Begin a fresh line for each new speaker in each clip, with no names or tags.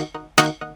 Thank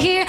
here